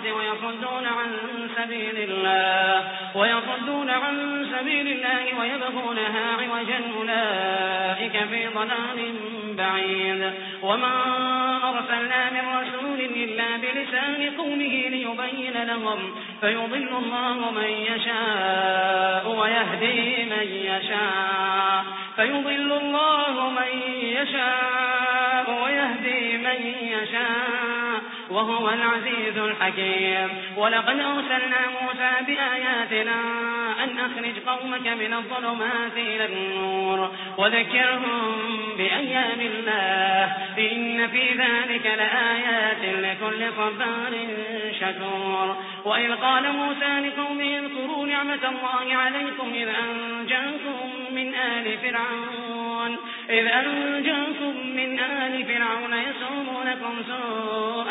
ويصدون عن سبيل الله ويصدون عن سبيل الله ويبغونها عوجا أولئك في ضلال بعيد. وما أرسلنا من رسول إلا بلسان قومه ليبين لهم فيضل الله من يشاء ويهدي من يشاء فيضل الله من يشاء وهو العزيز الحكيم. ولقد أرسلنا موسى بآياتنا أن أخرج قومك من الظلمات إلى النور وذكرهم بأيام الله. إن في ذلك لآيات لكل صبار شكور. وإذ قال موسى لقومه اذكروا نعمة الله عليكم إذ أنجاكم من آل فرعون. إذ أنجاكم من آل فرعون يسومونكم سوء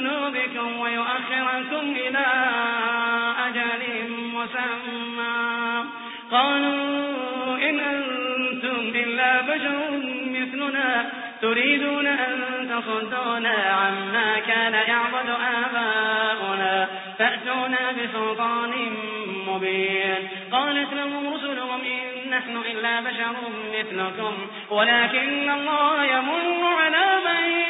ذنوبكم ويؤخركم إلى أجل مسمى. قالوا إن أنتم إلا بشر مثلنا. تريدون أن تصدونا عما كان يعبد آباؤنا. فأتونا بسلطان مبين. قالت لهم رسلهم إن نحن إلا بشر مثلكم. ولكن الله يمن على من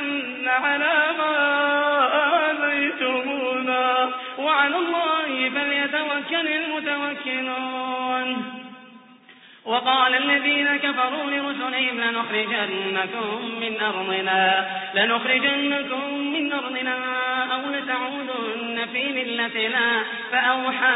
وعلى الله فليتوكل المتوكلون. وقال الذين كفروا لرسلهم لنخرجنكم من أرضنا لنخرجنكم من أرضنا أو لتعودن في ملتنا فأوحى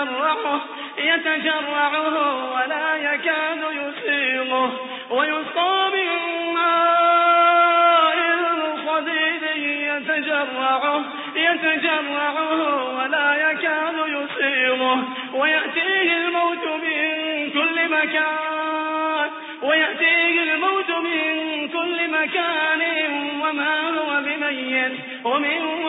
يتجرعه, يتجرعه ولا يكاد يسيغه. ويسقى من ماء صديد يتجرعه, يتجرعه ولا يكاد يسيغه. ويأتيه الموت من كل مكان ويأتيه الموت من كل مكان. وما هو بميت ومن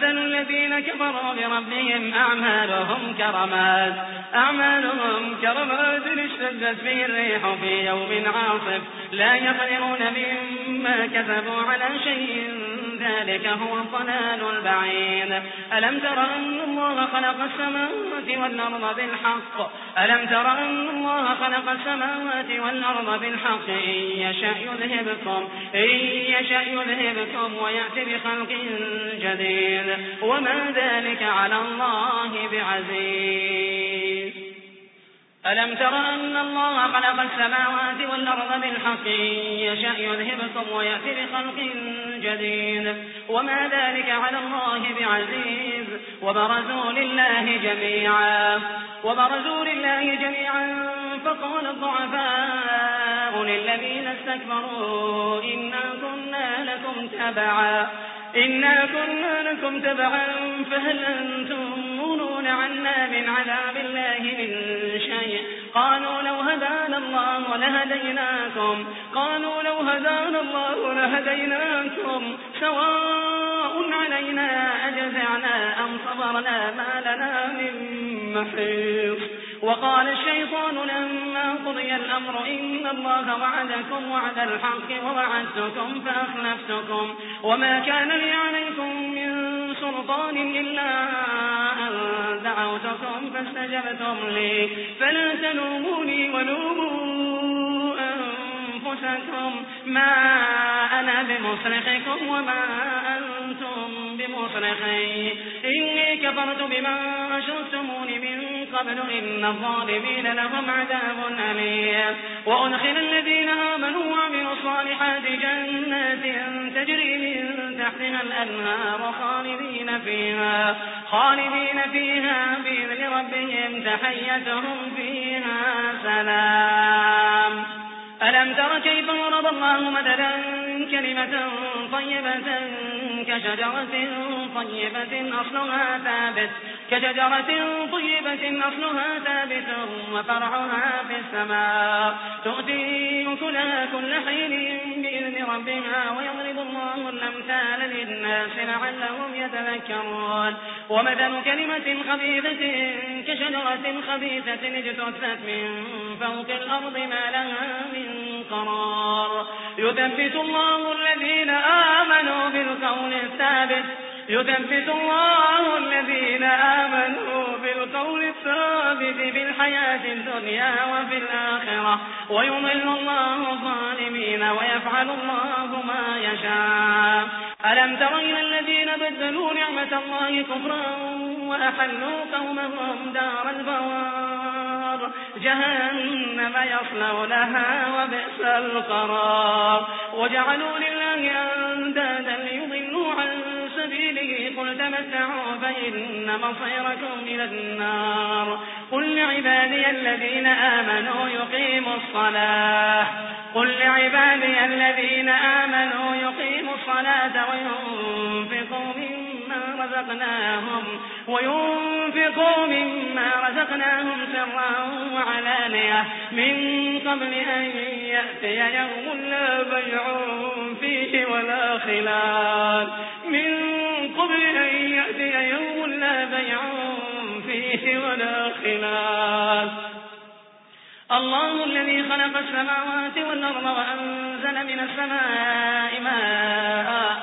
مثل الذين كفروا بربهم أعمالهم كرماد. أعمالهم كرماد اشتدت به الريح في يوم عاصف. لا يقدرون مما كسبوا على شيء ذلك هو الضلال البعيد. ألم تر أن الله خلق السماوات والأرض بالحق؟ ألم تر أن الله خلق السماوات والأرض بالحق؟ إن يشاء يذهبكم إن يشاء يذهبكم ويأتي بخلق جديد. وما ذلك على الله بعزيز. ألم تر أن الله خلق السماوات والأرض بالحق يشاء يذهبكم ويأتي بخلق جديد وما ذلك على الله بعزيز وبرزوا لله جميعا وبرزوا لله جميعا فقال الضعفاء للذين استكبروا إنا كنا لكم تبعا إنا كنا لكم تبعا فهل أنتم منون عنا من عذاب الله من شيء قالوا لو هدانا الله لهديناكم. قالوا لو هدانا الله لهديناكم. سواء علينا أجزعنا أم صبرنا ما لنا من محيص. وقال الشيطان لما قضي الأمر إن الله وعدكم وعد الحق ووعدتكم فأخلفتكم. وما كان لي عليكم من سلطان إلا أن دعوتكم فاستجبتم لي. فلا تلوموني ولوموا أنفسكم ما أنا بمصرخكم وما أنتم بمصرخي إني كفرت بما أشرتمون من قبل إن الظالمين لهم عذاب أليم. وأدخل الذين آمنوا وعملوا الصالحات جنات تجري من تحتها الأنهار خالدين فيها خالدين فيها بإذن ربهم تحيتهم فيها سلام. ألم تر كيف ضرب الله مثلا كلمة طيبة كشجرة طيبة أصلها ثابت كشجرة طيبة أصلها ثابت وفرعها في السماء تؤتي كلها كل حين بإذن ربها ويضرب الله الأمثال للناس لعلهم يتذكرون. ومثل كلمة خبيثة كشجرة خبيثة اجتثت من فوق الأرض ما لها من قرار. يثبت الله الذين آمنوا بالقول الثابت. يثبت الله الذين آمنوا بالقول الثابت في الحياة الدنيا وفي الآخرة ويضل الله الظالمين ويفعل الله ما يشاء. ألم تر إلى الذين بدلوا نعمة الله كفرا وأحلوا قومهم دار البوار؟ جهنم يصلونها وبئس القرار. وجعلوا لله أندادا سبيله قل تمتعوا فإن مصيركم إلى النار. قل لعبادي الذين آمنوا يقيموا الصلاة. قل لعبادي الذين آمنوا يقيموا الصلاة وينفقوا مما رزقناهم وينفقوا مما رزقناهم سرا وعلانية. من قبل أن يأتي يوم لا بيع فيه ولا خلال. من قبل أن يأتي يوم لا بيع فيه ولا خلال الله الذي خلق السماوات والأرض وأنزل من السماء ماء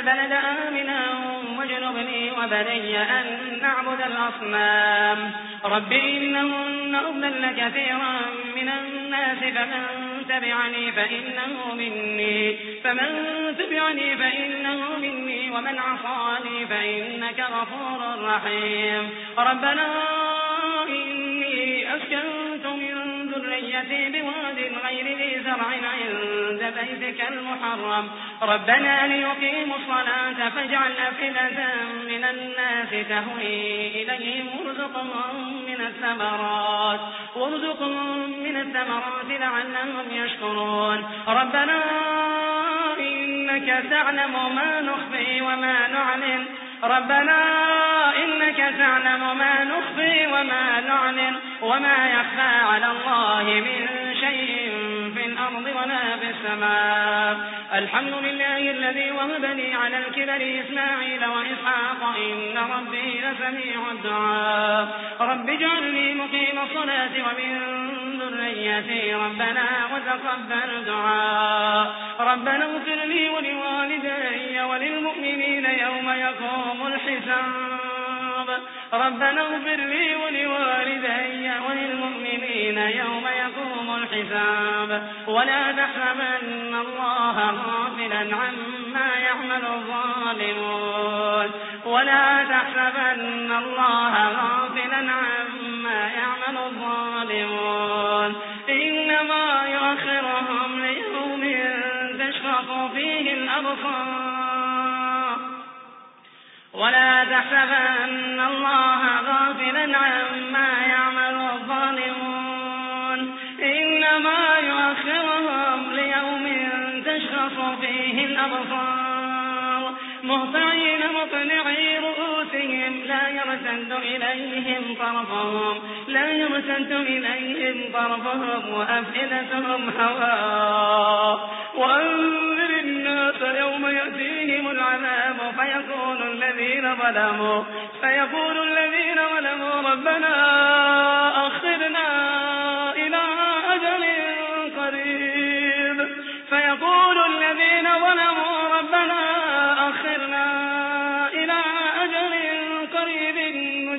البلد آمنا واجنبني وبني أن نعبد الأصنام. رب إنهن أضلن كثيرا من الناس فمن تبعني فإنه مني. فمن تبعني فإنه مني ومن عصاني فإنك غفور رحيم. ربنا إني أسكنت من ذريتي بواد غير ذي زرع عند بيتك المحرم. ربنا ليقيموا الصلاة فاجعل أفئدة من الناس تهوي إليهم وارزقهم من الثمرات. وارزقهم من الثمرات لعلهم يشكرون. ربنا إنك تعلم ما نخفي وما نعلن. ربنا إنك تعلم ما نخفي وما نعلن. وما يخفى على الله من السماء. الحمد لله الذي وهبني على الكبر إسماعيل وإسحاق. إن ربي لسميع الدعاء. رب اجعلني مقيم الصلاة ومن ذريتي ربنا وتقبل دعاء. ربنا اغفر لي ولوالدي وللمؤمنين يوم يقوم الحساب. ربنا اغفر لي ولوالدي وللمؤمنين يوم يقوم الحساب. ولا تحسبن الله غافلا عما يعمل الظالمون. ولا تحسبن الله غافلا عما يعمل الظالمون. إنما يؤخرهم ليوم تشفق فيه الأبصار ولا تحسبن الله غافلا عما مهطعين مقنعي رؤوسهم لا يرتد إليهم طرفهم لا يرتد إليهم طرفهم وأفئدتهم هواء وأنذر الناس يوم يأتيهم العذاب فيقول الذين ظلموا فيقول الذين ظلموا ربنا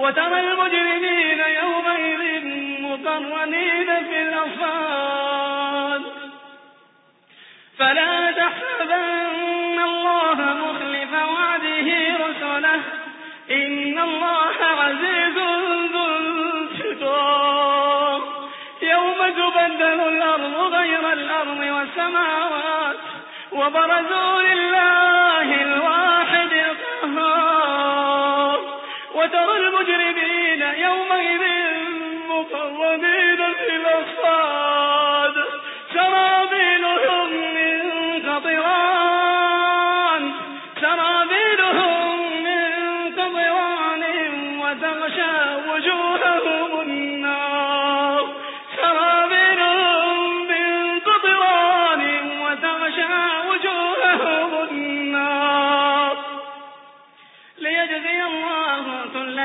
وترى المجرمين يومئذ مقرنين في الأصفاد. فلا تحسبن الله مخلف وعده رسله. إن الله عزيز ذو انتقام يوم تبدل الأرض غير الأرض والسماوات وبرزوا لله الواحد وترى المجرمين يومئذ مقرنين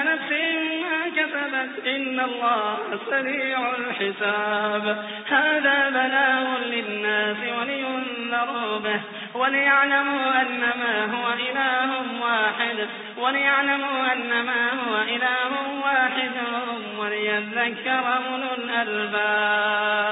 نفس ما كسبت إن الله سريع الحساب. هذا بلاغ للناس ولينذروا به وليعلموا أنما هو إله واحد وليعلموا أنما هو إله واحد وليذكر أولو الألباب.